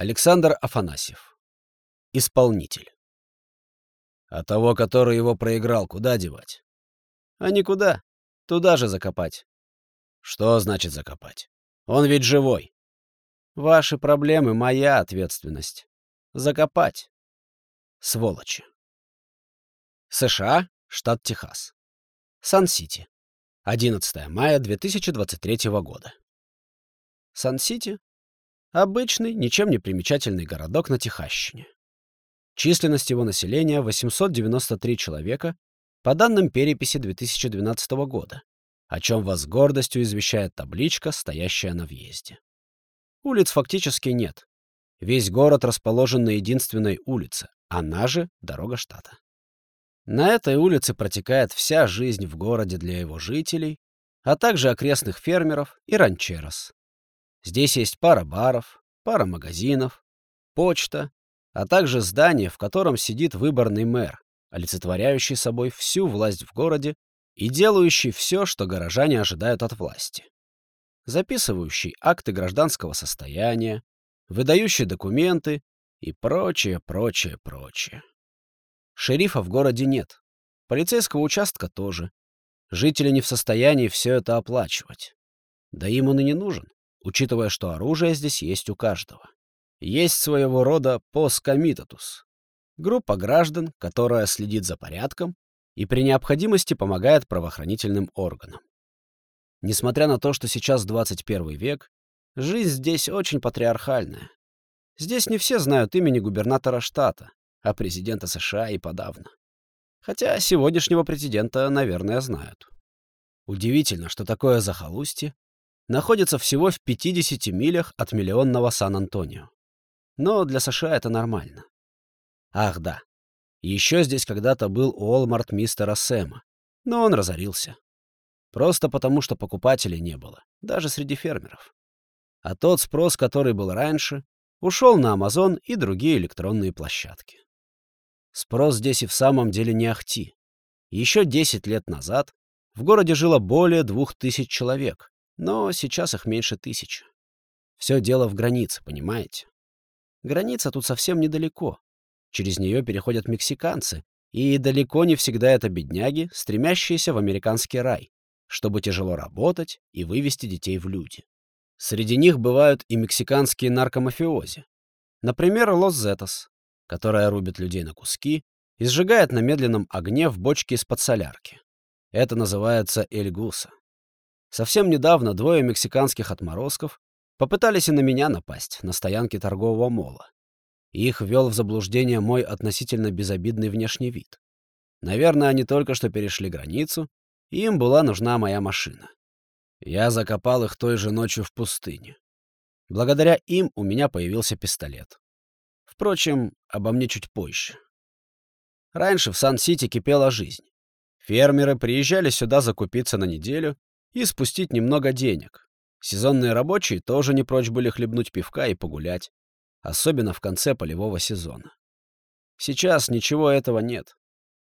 Александр Афанасьев. Исполнитель. А того, который его проиграл, куда девать? А никуда. Туда же закопать. Что значит закопать? Он ведь живой. Ваши проблемы — моя ответственность. Закопать. Сволочи. США, штат Техас. Сан-Сити. 11 мая 2023 года. Сан-Сити — обычный, ничем не примечательный городок на Техасщине. Численность его населения — 893 человека, по данным переписи 2012 года, о чем вас гордостью извещает табличка, стоящая на въезде. Улиц фактически нет. Весь город расположен на единственной улице, она же дорога штата. На этой улице протекает вся жизнь в городе для его жителей, а также окрестных фермеров и ранчерос. Здесь есть пара баров, пара магазинов, почта, а также здание, в котором сидит выборный мэр, олицетворяющий собой всю власть в городе и делающий все, что горожане ожидают от власти. Записывающий акты гражданского состояния, выдающий документы и прочее, прочее, прочее. Шерифа в городе нет. Полицейского участка тоже. Жители не в состоянии все это оплачивать. Да им он и не нужен, учитывая, что оружие здесь есть у каждого. Есть своего рода поскомитатус. Группа граждан, которая следит за порядком и при необходимости помогает правоохранительным органам. Несмотря на то, что сейчас 21 век, жизнь здесь очень патриархальная. Здесь не все знают имени губернатора штата, а президента США и подавно. Хотя сегодняшнего президента, наверное, знают. Удивительно, что такое захолустье находится всего в 50 милях от миллионного Сан-Антонио. Но для США это нормально. Ах да, еще здесь когда-то был Уолмарт мистера Сэма, но он разорился. Просто потому, что покупателей не было, даже среди фермеров. А тот спрос, который был раньше, ушел на Амазон и другие электронные площадки. Спрос здесь и в самом деле не ахти. Еще 10 лет назад в городе жило более двух тысяч человек, но сейчас их меньше тысячи. Все дело в границе, понимаете? Граница тут совсем недалеко. Через нее переходят мексиканцы, и далеко не всегда это бедняги, стремящиеся в американский рай, чтобы тяжело работать и вывести детей в люди. Среди них бывают и мексиканские наркомафиози. Например, Лос Зетос, которая рубит людей на куски и сжигает на медленном огне в бочке из-под солярки. Это называется эльгуса. Совсем недавно двое мексиканских отморозков попытались и на меня напасть на стоянке торгового мола. Их ввел в заблуждение мой относительно безобидный внешний вид. Наверное, они только что перешли границу, и им была нужна моя машина. Я закопал их той же ночью в пустыне. Благодаря им у меня появился пистолет. Впрочем, обо мне чуть позже. Раньше в Сан-Сити кипела жизнь. Фермеры приезжали сюда закупиться на неделю и спустить немного денег. Сезонные рабочие тоже не прочь были хлебнуть пивка и погулять, особенно в конце полевого сезона. Сейчас ничего этого нет.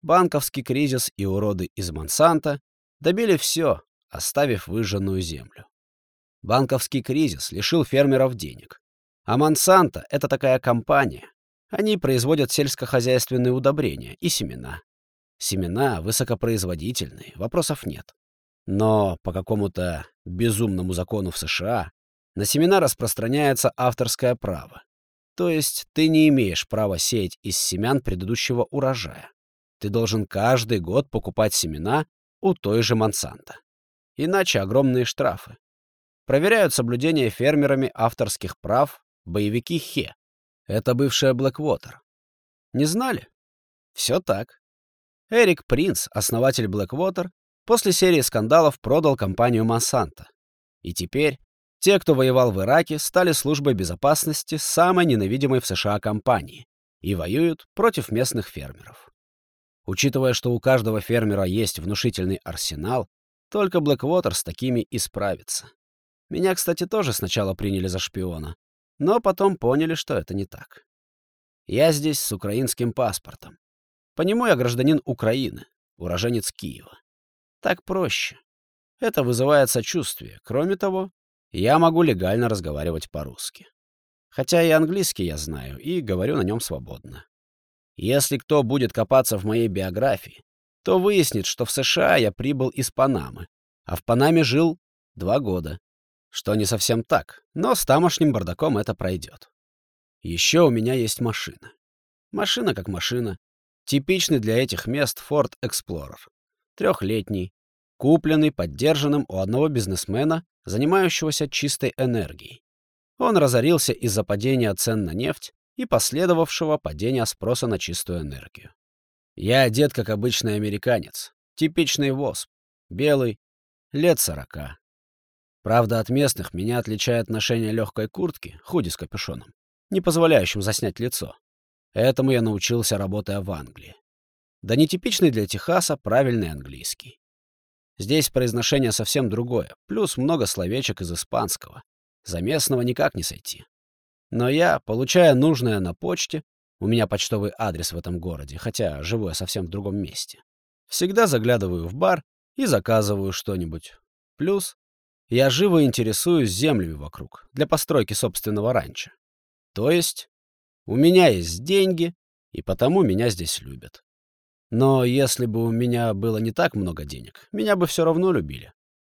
Банковский кризис и уроды из Монсанто добили все, оставив выжженную землю. Банковский кризис лишил фермеров денег. А Монсанто — это такая компания. Они производят сельскохозяйственные удобрения и семена. Семена высокопроизводительные, вопросов нет. Но по какому-то безумному закону в США на семена распространяется авторское право. То есть ты не имеешь права сеять из семян предыдущего урожая. Ты должен каждый год покупать семена у той же Монсанто. Иначе огромные штрафы. Проверяют соблюдение фермерами авторских прав Боевики Хе. Это бывшая Блэквотер. Не знали? Все так. Эрик Принц, основатель Блэквотер, после серии скандалов продал компанию Монсанто. И теперь те, кто воевал в Ираке, стали службой безопасности самой ненавидимой в США компании и воюют против местных фермеров. Учитывая, что у каждого фермера есть внушительный арсенал, только Блэквотер с такими и справится. Меня, кстати, тоже сначала приняли за шпиона, но потом поняли, что это не так. Я здесь с украинским паспортом. По нему я гражданин Украины, уроженец Киева. Так проще. Это вызывает сочувствие. Кроме того, я могу легально разговаривать по-русски. Хотя и английский я знаю, и говорю на нем свободно. Если кто будет копаться в моей биографии, то выяснит, что в США я прибыл из Панамы, а в Панаме жил два года. Что не совсем так, но с тамошним бардаком это пройдет. Еще у меня есть машина. Машина как машина. Типичный для этих мест Ford Explorer. Трехлетний, купленный, поддержанным у одного бизнесмена, занимающегося чистой энергией. Он разорился из-за падения цен на нефть и последовавшего падения спроса на чистую энергию. Я одет как обычный американец, типичный ВОЗ, белый, лет сорока. Правда, от местных меня отличает ношение легкой куртки, худи с капюшоном, не позволяющим заснять лицо. Этому я научился, работая в Англии. Да нетипичный для Техаса правильный английский. Здесь произношение совсем другое, плюс много словечек из испанского. За местного никак не сойти. Но я, получая нужное на почте, у меня почтовый адрес в этом городе, хотя живу я совсем в другом месте, всегда заглядываю в бар и заказываю что-нибудь. Плюс я живо интересуюсь землями вокруг для постройки собственного ранчо. То есть у меня есть деньги, и потому меня здесь любят. Но если бы у меня было не так много денег, меня бы все равно любили.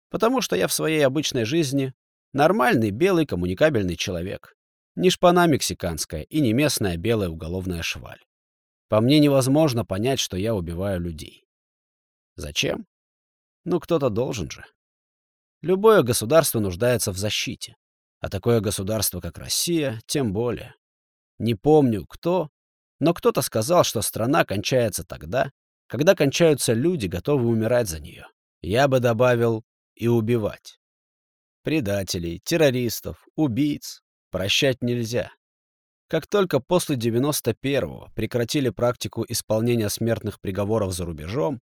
Потому что я в своей обычной жизни нормальный белый коммуникабельный человек. Не шпана мексиканская и не местная белая уголовная шваль. По мне невозможно понять, что я убиваю людей. Зачем? Ну, кто-то должен же. Любое государство нуждается в защите. А такое государство, как Россия, тем более. Не помню, кто, но кто-то сказал, что страна кончается тогда, когда кончаются люди, готовые умирать за нее. Я бы добавил и убивать. Предателей, террористов, убийц прощать нельзя. Как только после 91-го прекратили практику исполнения смертных приговоров за рубежом,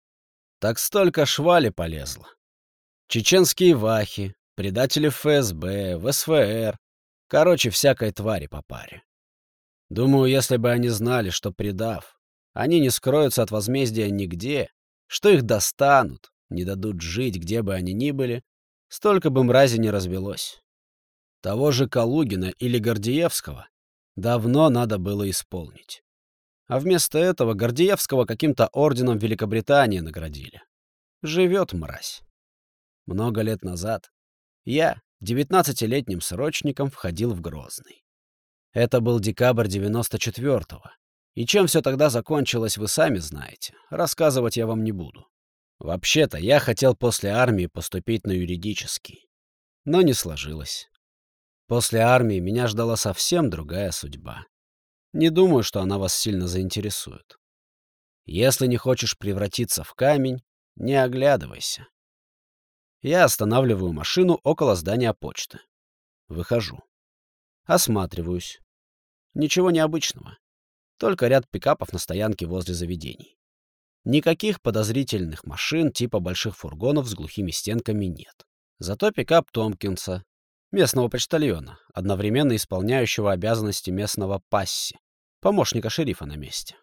так столько швали полезло. Чеченские вахи, предатели ФСБ, ВСФР, короче, всякой твари по паре. Думаю, если бы они знали, что предав, они не скроются от возмездия нигде, что их достанут, не дадут жить, где бы они ни были, столько бы мрази не развелось. Того же Калугина или Гордеевского давно надо было исполнить. А вместо этого Гордеевского каким-то орденом Великобритании наградили. Живет мразь. Много лет назад я, девятнадцатилетним срочником, входил в Грозный. Это был декабрь 94-го. И чем все тогда закончилось, вы сами знаете. Рассказывать я вам не буду. Вообще-то, я хотел после армии поступить на юридический. Но не сложилось. После армии меня ждала совсем другая судьба. Не думаю, что она вас сильно заинтересует. Если не хочешь превратиться в камень, не оглядывайся. Я останавливаю машину около здания почты. Выхожу. Осматриваюсь. Ничего необычного. Только ряд пикапов на стоянке возле заведений. Никаких подозрительных машин типа больших фургонов с глухими стенками нет. Зато пикап Томпкинса, местного почтальона, одновременно исполняющего обязанности местного пасси, помощника шерифа на месте.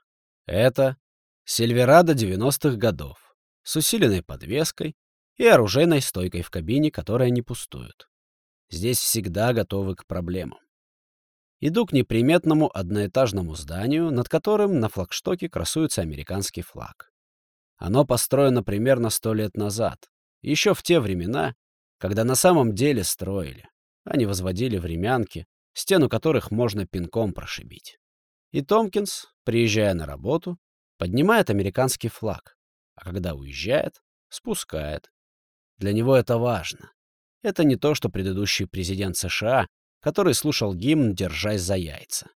Это Сильверадо 90-х годов с усиленной подвеской и оружейной стойкой в кабине, которая не пустует. Здесь всегда готовы к проблемам. Иду к неприметному одноэтажному зданию, над которым на флагштоке красуется американский флаг. Оно построено примерно сто лет назад, еще в те времена, когда на самом деле строили, не возводили времянки, стену которых можно пинком прошибить. И Томпкинс, приезжая на работу, поднимает американский флаг, а когда уезжает, спускает. Для него это важно. Это не то, что предыдущий президент США который слушал гимн, держась за яйца.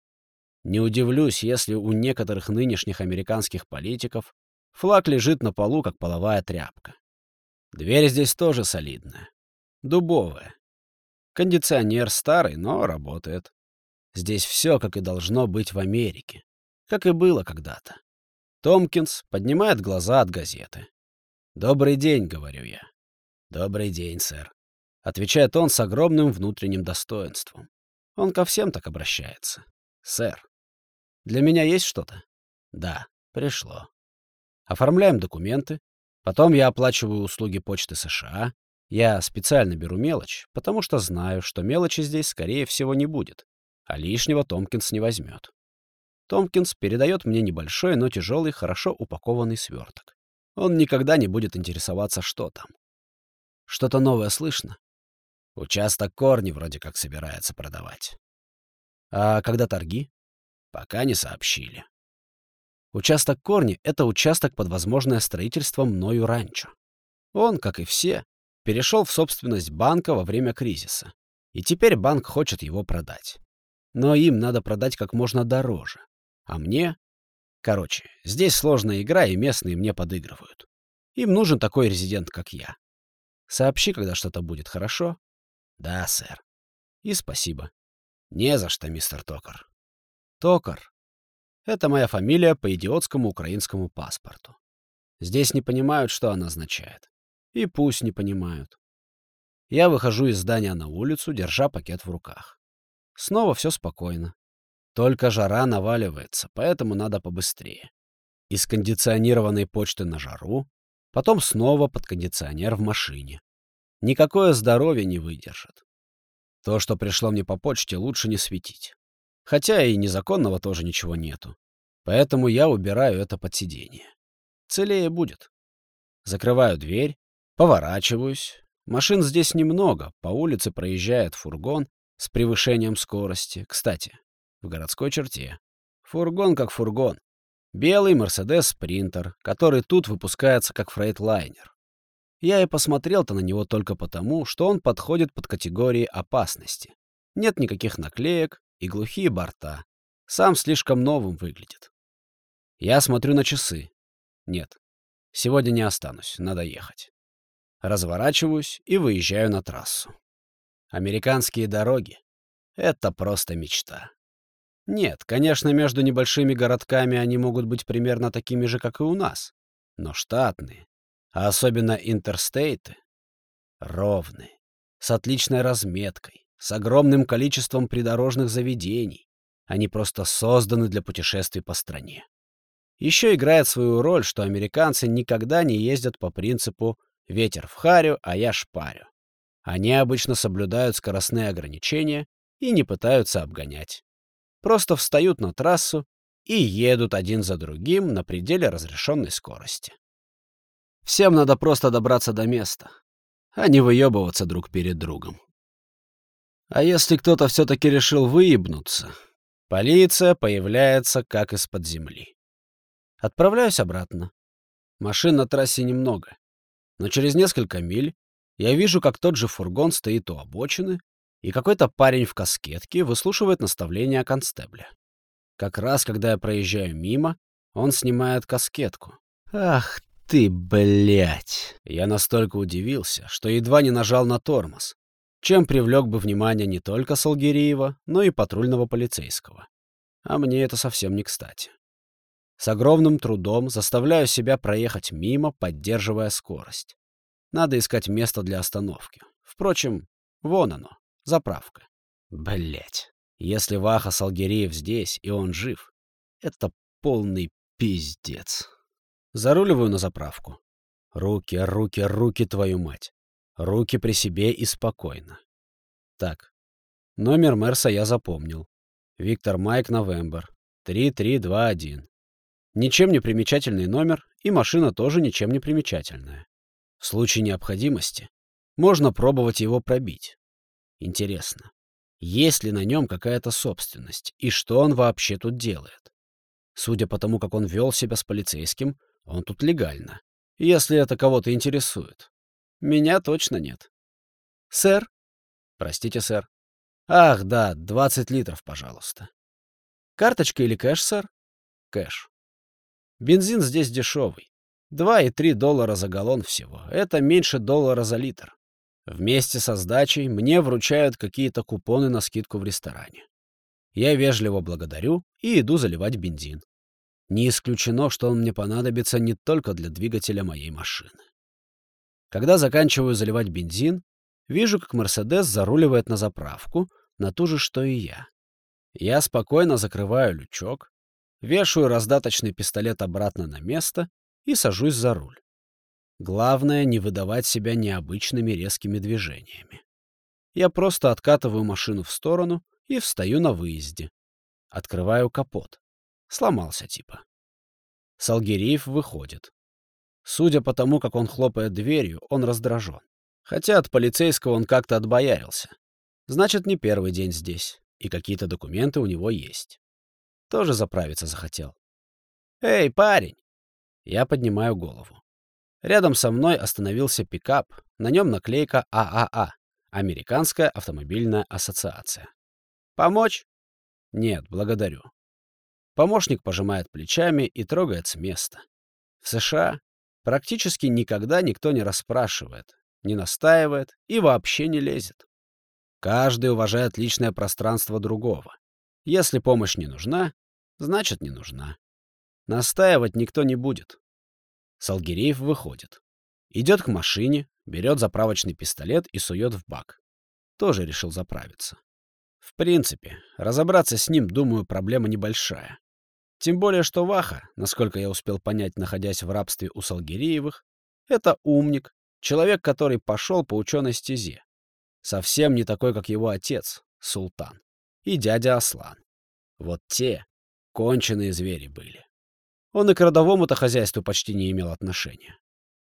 Не удивлюсь, если у некоторых нынешних американских политиков флаг лежит на полу, как половая тряпка. Дверь здесь тоже солидная. Дубовая. Кондиционер старый, но работает. Здесь все, как и должно быть в Америке. Как и было когда-то. Томкинс поднимает глаза от газеты. «Добрый день», — говорю я. «Добрый день, сэр», — отвечает он с огромным внутренним достоинством. Он ко всем так обращается. «Сэр, для меня есть что-то?» «Да, пришло». Оформляем документы. Потом я оплачиваю услуги почты США. Я специально беру мелочь, потому что знаю, что мелочи здесь, скорее всего, не будет. а лишнего Томкинс не возьмет. Томкинс передает мне небольшой, но тяжелый, хорошо упакованный сверток. Он никогда не будет интересоваться, что там. Что-то новое слышно? Участок корни вроде как собирается продавать. А когда торги? Пока не сообщили. Участок корни — это участок под возможное строительство мною ранчо. Он, как и все, перешел в собственность банка во время кризиса. И теперь банк хочет его продать. Но им надо продать как можно дороже. А мне... Короче, здесь сложная игра, и местные мне подыгрывают. Им нужен такой резидент, как я. Сообщи, когда что-то будет хорошо. Да, сэр. И спасибо. Не за что, мистер Токар. Токар. Это моя фамилия по идиотскому украинскому паспорту. Здесь не понимают, что она означает. И пусть не понимают. Я выхожу из здания на улицу, держа пакет в руках. Снова все спокойно. Только жара наваливается, поэтому надо побыстрее. Из кондиционированной почты на жару, потом снова под кондиционер в машине. Никакое здоровье не выдержит. То, что пришло мне по почте, лучше не светить. Хотя и незаконного тоже ничего нету. Поэтому я убираю это под сиденье. Целее будет. Закрываю дверь, поворачиваюсь. Машин здесь немного, по улице проезжает фургон с превышением скорости. Кстати, в городской черте. Фургон как фургон. Белый Мерседес Спринтер, который тут выпускается как фрейтлайнер. Я и посмотрел-то на него только потому, что он подходит под категории опасности. Нет никаких наклеек и глухие борта. Сам слишком новым выглядит. Я смотрю на часы. Нет, сегодня не останусь, надо ехать. Разворачиваюсь и выезжаю на трассу. Американские дороги — это просто мечта. Нет, конечно, между небольшими городками они могут быть примерно такими же, как и у нас. Но штатные, а особенно интерстейты, ровные, с отличной разметкой, с огромным количеством придорожных заведений. Они просто созданы для путешествий по стране. Еще играет свою роль, что американцы никогда не ездят по принципу «ветер в харю, а я шпарю». Они обычно соблюдают скоростные ограничения и не пытаются обгонять просто встают на трассу и едут один за другим на пределе разрешенной скорости. Всем надо просто добраться до места, а не выебываться друг перед другом. А если кто-то все-таки решил выебнуться, полиция появляется как из-под земли. Отправляюсь обратно. Машин на трассе немного, но через несколько миль я вижу, как тот же фургон стоит у обочины и какой-то парень в каскетке выслушивает наставления констебля. Как раз, когда я проезжаю мимо, он снимает каскетку. «Ах ты, блядь!» Я настолько удивился, что едва не нажал на тормоз, чем привлек бы внимание не только Салгириева, но и патрульного полицейского. А мне это совсем не кстати. С огромным трудом заставляю себя проехать мимо, поддерживая скорость. Надо искать место для остановки. Впрочем, вон оно. Заправка. Блять. Если Ваха Салгереев здесь, и он жив, это полный пиздец. Заруливаю на заправку. Руки, руки, руки, твою мать. Руки при себе и спокойно. Так. Номер Мерса я запомнил. Виктор Майк Новембер. 3321. Ничем не примечательный номер, и машина тоже ничем не примечательная. В случае необходимости можно пробовать его пробить. Интересно, есть ли на нем какая-то собственность, и что он вообще тут делает? Судя по тому, как он вел себя с полицейским, он тут легально. Если это кого-то интересует. Меня точно нет. Сэр? Простите, сэр. Ах, да, 20 литров, пожалуйста. Карточка или кэш, сэр? Кэш. Бензин здесь дешевый. 2,3 доллара за галлон всего. Это меньше доллара за литр. Вместе со сдачей мне вручают какие-то купоны на скидку в ресторане. Я вежливо благодарю и иду заливать бензин. Не исключено, что он мне понадобится не только для двигателя моей машины. Когда заканчиваю заливать бензин, вижу, как Мерседес заруливает на заправку, на ту же, что и я. Я спокойно закрываю лючок, вешаю раздаточный пистолет обратно на место и сажусь за руль. Главное — не выдавать себя необычными резкими движениями. Я просто откатываю машину в сторону и встаю на выезде. Открываю капот. Сломался типа. Салгириев выходит. Судя по тому, как он хлопает дверью, он раздражен. Хотя от полицейского он как-то отбоярился. Значит, не первый день здесь, и какие-то документы у него есть. Тоже заправиться захотел. «Эй, парень!» Я поднимаю голову. Рядом со мной остановился пикап, на нем наклейка ААА а — Американская автомобильная ассоциация. «Помочь?» «Нет, благодарю». Помощник пожимает плечами и трогает с места. В США практически никогда никто не расспрашивает, не настаивает и вообще не лезет. Каждый уважает личное пространство другого. Если помощь не нужна, значит не нужна. Настаивать никто не будет. Салгиреев выходит. Идет к машине, берет заправочный пистолет и сует в бак. Тоже решил заправиться. В принципе, разобраться с ним, думаю, проблема небольшая. Тем более, что Ваха, насколько я успел понять, находясь в рабстве у Салгиреевых, это умник, человек, который пошел по ученой стезе. Совсем не такой, как его отец, Султан, и дядя Аслан. Вот те конченые звери были. Он и к родовому-то хозяйству почти не имел отношения.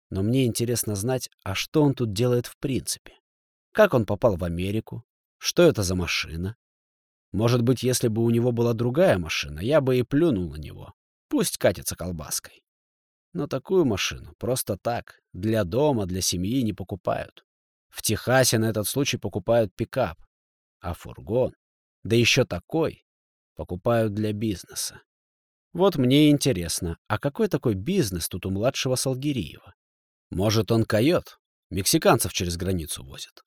Но мне интересно знать, а что он тут делает в принципе? Как он попал в Америку? Что это за машина? Может быть, если бы у него была другая машина, я бы и плюнул на него. Пусть катится колбаской. Но такую машину просто так, для дома, для семьи не покупают. В Техасе на этот случай покупают пикап. А фургон, да еще такой, покупают для бизнеса. Вот мне интересно, а какой такой бизнес тут у младшего Салгириева? Может, он койот, мексиканцев через границу возит.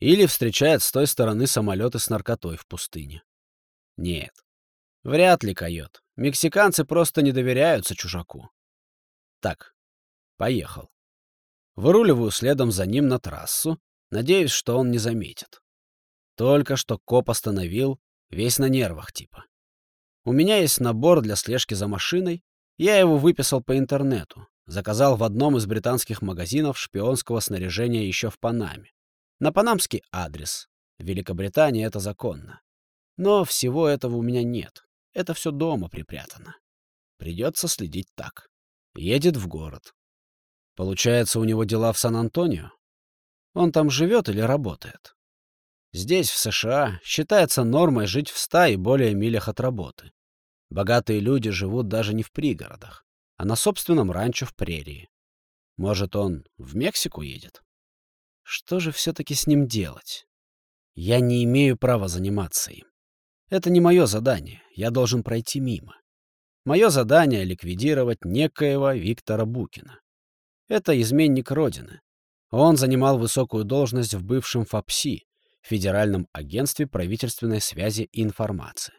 Или встречает с той стороны самолеты с наркотой в пустыне. Нет, вряд ли койот. Мексиканцы просто не доверяются чужаку. Так, поехал. Выруливаю следом за ним на трассу, надеюсь, что он не заметит. Только что коп остановил, весь на нервах типа. У меня есть набор для слежки за машиной, я его выписал по интернету, заказал в одном из британских магазинов шпионского снаряжения еще в Панаме. На панамский адрес. В Великобритании это законно. Но всего этого у меня нет. Это все дома припрятано. Придется следить так. Едет в город. Получается, у него дела в Сан-Антонио? Он там живет или работает? Здесь, в США, считается нормой жить в ста и более милях от работы. Богатые люди живут даже не в пригородах, а на собственном ранчо в прерии. Может, он в Мексику едет? Что же все-таки с ним делать? Я не имею права заниматься им. Это не мое задание, я должен пройти мимо. Мое задание — ликвидировать некоего Виктора Букина. Это изменник Родины. Он занимал высокую должность в бывшем ФАПСИ, Федеральном агентстве правительственной связи и информации.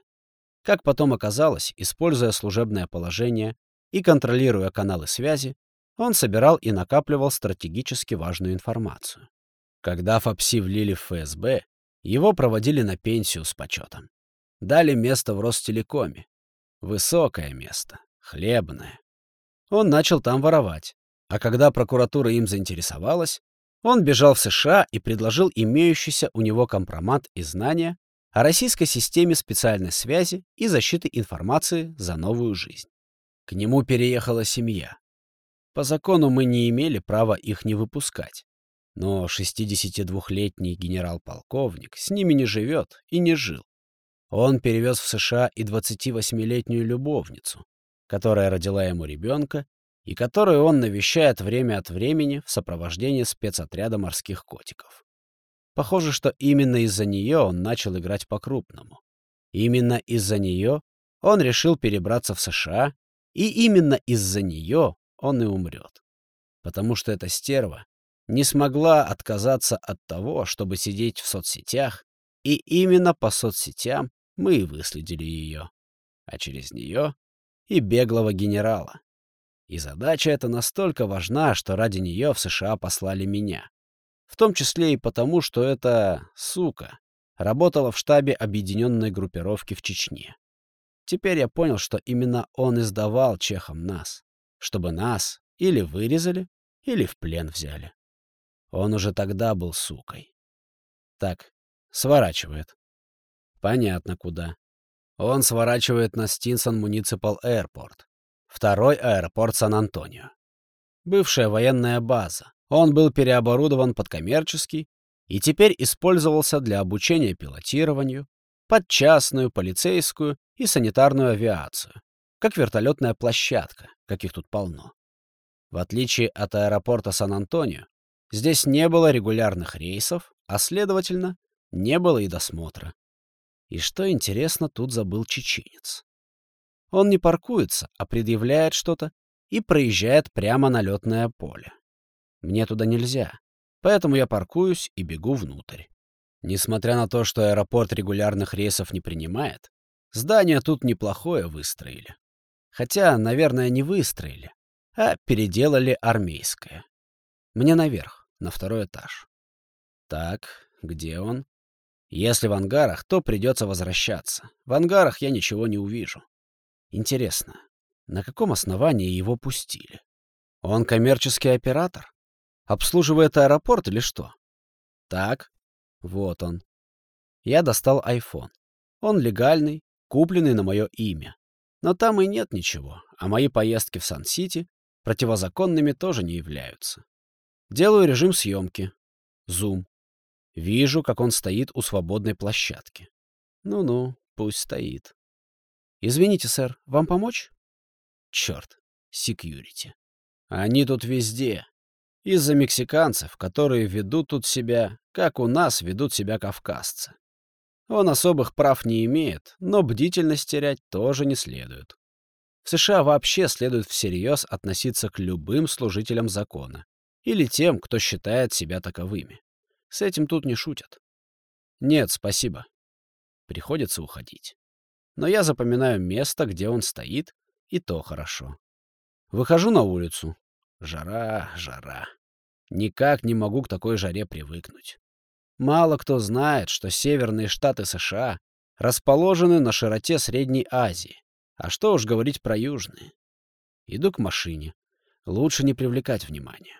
Как потом оказалось, используя служебное положение и контролируя каналы связи, он собирал и накапливал стратегически важную информацию. Когда ФАПСИ влили в ФСБ, его проводили на пенсию с почетом. Дали место в Ростелекоме. Высокое место, хлебное. Он начал там воровать, а когда прокуратура им заинтересовалась, он бежал в США и предложил имеющийся у него компромат и знания о российской системе специальной связи и защиты информации за новую жизнь. К нему переехала семья. По закону мы не имели права их не выпускать. Но 62-летний генерал-полковник с ними не живет и не жил. Он перевез в США и 28-летнюю любовницу, которая родила ему ребенка и которую он навещает время от времени в сопровождении спецотряда морских котиков. Похоже, что именно из-за нее он начал играть по-крупному. Именно из-за нее он решил перебраться в США, и именно из-за нее он и умрет. Потому что эта стерва не смогла отказаться от того, чтобы сидеть в соцсетях, и именно по соцсетям мы и выследили ее, а через нее и беглого генерала. И задача эта настолько важна, что ради нее в США послали меня. В том числе и потому, что эта сука работала в штабе объединенной группировки в Чечне. Теперь я понял, что именно он издавал чехам нас, чтобы нас или вырезали, или в плен взяли. Он уже тогда был сукой. Так, сворачивает. Понятно, куда. Он сворачивает на Стинсон Муниципал Airport, второй аэропорт Сан-Антонио. Бывшая военная база. Он был переоборудован под коммерческий и теперь использовался для обучения пилотированию, под частную, полицейскую и санитарную авиацию, как вертолетная площадка, каких тут полно. В отличие от аэропорта Сан-Антонио, здесь не было регулярных рейсов, а, следовательно, не было и досмотра. И что интересно, тут забыл чеченец. Он не паркуется, а предъявляет что-то и проезжает прямо на летное поле. Мне туда нельзя, поэтому я паркуюсь и бегу внутрь. Несмотря на то, что аэропорт регулярных рейсов не принимает, здание тут неплохое выстроили. Хотя, наверное, не выстроили, а переделали армейское. Мне наверх, на второй этаж. Так, где он? Если в ангарах, то придется возвращаться. В ангарах я ничего не увижу. Интересно, на каком основании его пустили? Он коммерческий оператор? Обслуживает аэропорт или что? Так, вот он. Я достал iPhone. Он легальный, купленный на мое имя. Но там и нет ничего, а мои поездки в Сан-Сити противозаконными тоже не являются. Делаю режим съемки. Зум. Вижу, как он стоит у свободной площадки. Ну-ну, пусть стоит. «Извините, сэр, вам помочь?» Черт, секьюрити. Они тут везде. Из-за мексиканцев, которые ведут тут себя, как у нас ведут себя кавказцы. Он особых прав не имеет, но бдительность терять тоже не следует. В США вообще следует всерьез относиться к любым служителям закона или тем, кто считает себя таковыми. С этим тут не шутят. Нет, спасибо. Приходится уходить. Но я запоминаю место, где он стоит, и то хорошо. Выхожу на улицу. Жара, жара. Никак не могу к такой жаре привыкнуть. Мало кто знает, что северные штаты США расположены на широте Средней Азии. А что уж говорить про южные. Иду к машине. Лучше не привлекать внимания.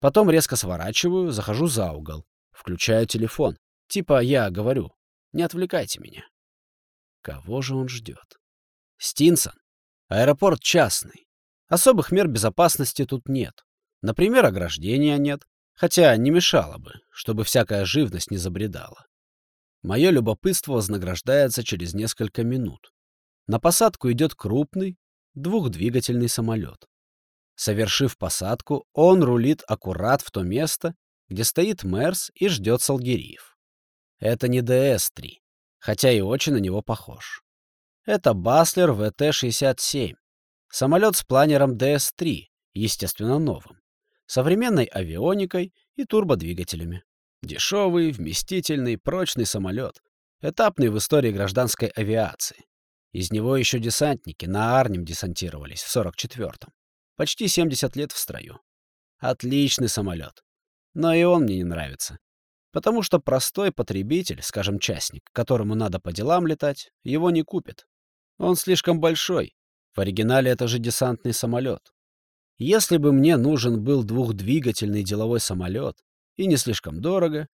Потом резко сворачиваю, захожу за угол. Включаю телефон. Типа я говорю, не отвлекайте меня. Кого же он ждет? Стинсон. Аэропорт частный. Особых мер безопасности тут нет. Например, ограждения нет, хотя не мешало бы, чтобы всякая живность не забредала. Мое любопытство вознаграждается через несколько минут. На посадку идет крупный, двухдвигательный самолет. Совершив посадку, он рулит аккурат в то место, где стоит Мерс и ждет Салгириев. Это не ДС-3, хотя и очень на него похож. Это Баслер ВТ-67, самолет с планером ДС-3, естественно, новым, современной авионикой и турбодвигателями. Дешевый, вместительный, прочный самолет, этапный в истории гражданской авиации. Из него еще десантники на Арнем десантировались в 44-м. Почти 70 лет в строю. Отличный самолет. Но и он мне не нравится. Потому что простой потребитель, скажем, частник, которому надо по делам летать, его не купит. Он слишком большой. В оригинале это же десантный самолет. Если бы мне нужен был двухдвигательный деловой самолет, и не слишком дорого,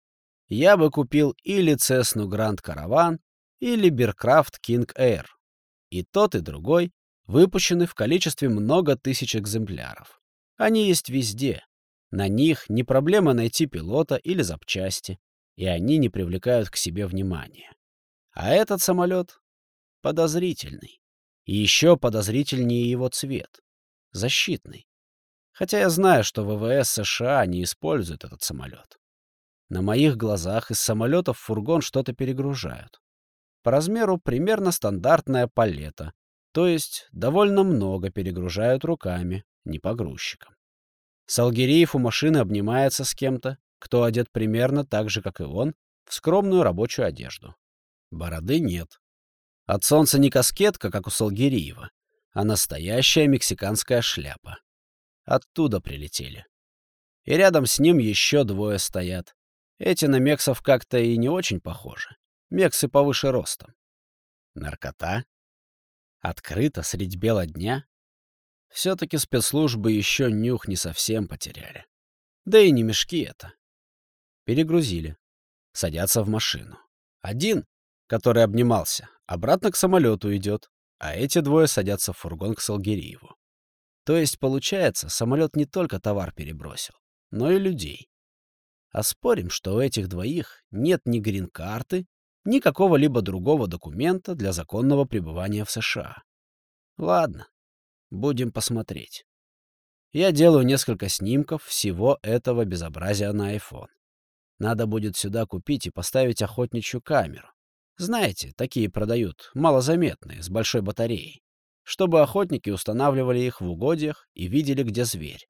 я бы купил или Cessna Grand Caravan, или Bearcraft King Air. И тот, и другой выпущены в количестве много тысяч экземпляров. Они есть везде. На них не проблема найти пилота или запчасти, и они не привлекают к себе внимания. А этот самолет подозрительный. И еще подозрительнее его цвет. Защитный. Хотя я знаю, что ВВС США не использует этот самолет. На моих глазах из самолетов фургон что-то перегружают. По размеру примерно стандартная палета, то есть довольно много перегружают руками, не погрузчиком. Салгириев у машины обнимается с кем-то, кто одет примерно так же, как и он, в скромную рабочую одежду. Бороды нет. От солнца не каскетка, как у Салгириева, а настоящая мексиканская шляпа. Оттуда прилетели. И рядом с ним еще двое стоят. Эти на мексов как-то и не очень похожи. Мексы повыше ростом. Наркота? Открыто средь бела дня? Все-таки спецслужбы еще нюх не совсем потеряли. Да и не мешки это. Перегрузили. Садятся в машину. Один который обнимался, обратно к самолету идет, а эти двое садятся в фургон к Салгириеву. То есть, получается, самолет не только товар перебросил, но и людей. А спорим, что у этих двоих нет ни грин-карты, ни какого-либо другого документа для законного пребывания в США. Ладно, будем посмотреть. Я делаю несколько снимков всего этого безобразия на iPhone. Надо будет сюда купить и поставить охотничью камеру. Знаете, такие продают, малозаметные, с большой батареей. Чтобы охотники устанавливали их в угодьях и видели, где зверь.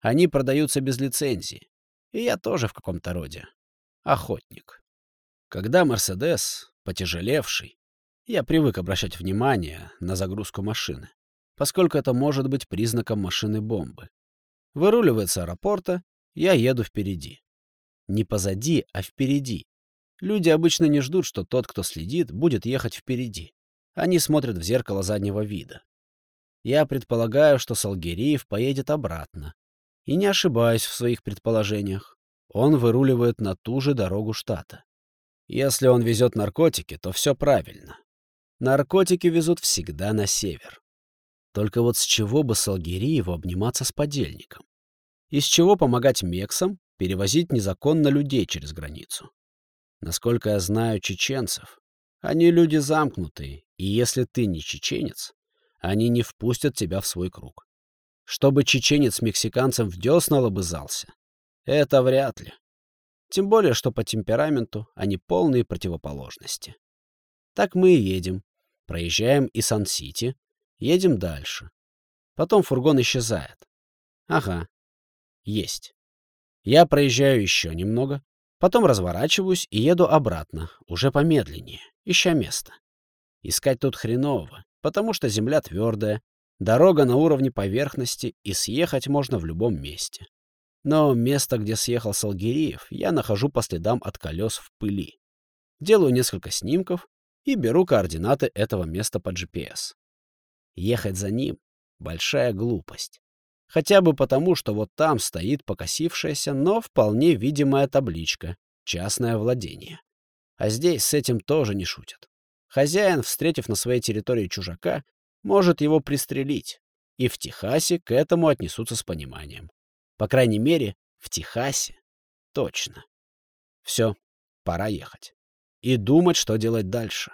Они продаются без лицензии. И я тоже в каком-то роде охотник. Когда «Мерседес», потяжелевший, я привык обращать внимание на загрузку машины, поскольку это может быть признаком машины-бомбы. Выруливает с аэропорта, я еду впереди. Не позади, а впереди. Люди обычно не ждут, что тот, кто следит, будет ехать впереди. Они смотрят в зеркало заднего вида. Я предполагаю, что Салгериев поедет обратно, и не ошибаюсь в своих предположениях. Он выруливает на ту же дорогу штата. Если он везет наркотики, то все правильно. Наркотики везут всегда на север. Только вот с чего бы Салгириеву обниматься с подельником? Из чего помогать мексам перевозить незаконно людей через границу? Насколько я знаю чеченцев, они люди замкнутые, и если ты не чеченец, они не впустят тебя в свой круг. Чтобы чеченец мексиканцам в десна лобызался? Это вряд ли. Тем более, что по темпераменту они полные противоположности. Так мы и едем. Проезжаем и Сан-Сити. Едем дальше. Потом фургон исчезает. Ага. Есть. Я проезжаю еще немного. Потом разворачиваюсь и еду обратно, уже помедленнее, ища место. Искать тут хреново, потому что земля твердая, Дорога на уровне поверхности, и съехать можно в любом месте. Но место, где съехал Салгириев, я нахожу по следам от колес в пыли. Делаю несколько снимков и беру координаты этого места по GPS. Ехать за ним — большая глупость. Хотя бы потому, что вот там стоит покосившаяся, но вполне видимая табличка «Частное владение». А здесь с этим тоже не шутят. Хозяин, встретив на своей территории чужака, может его пристрелить. И в Техасе к этому отнесутся с пониманием. По крайней мере, в Техасе. Точно. Все, пора ехать. И думать, что делать дальше.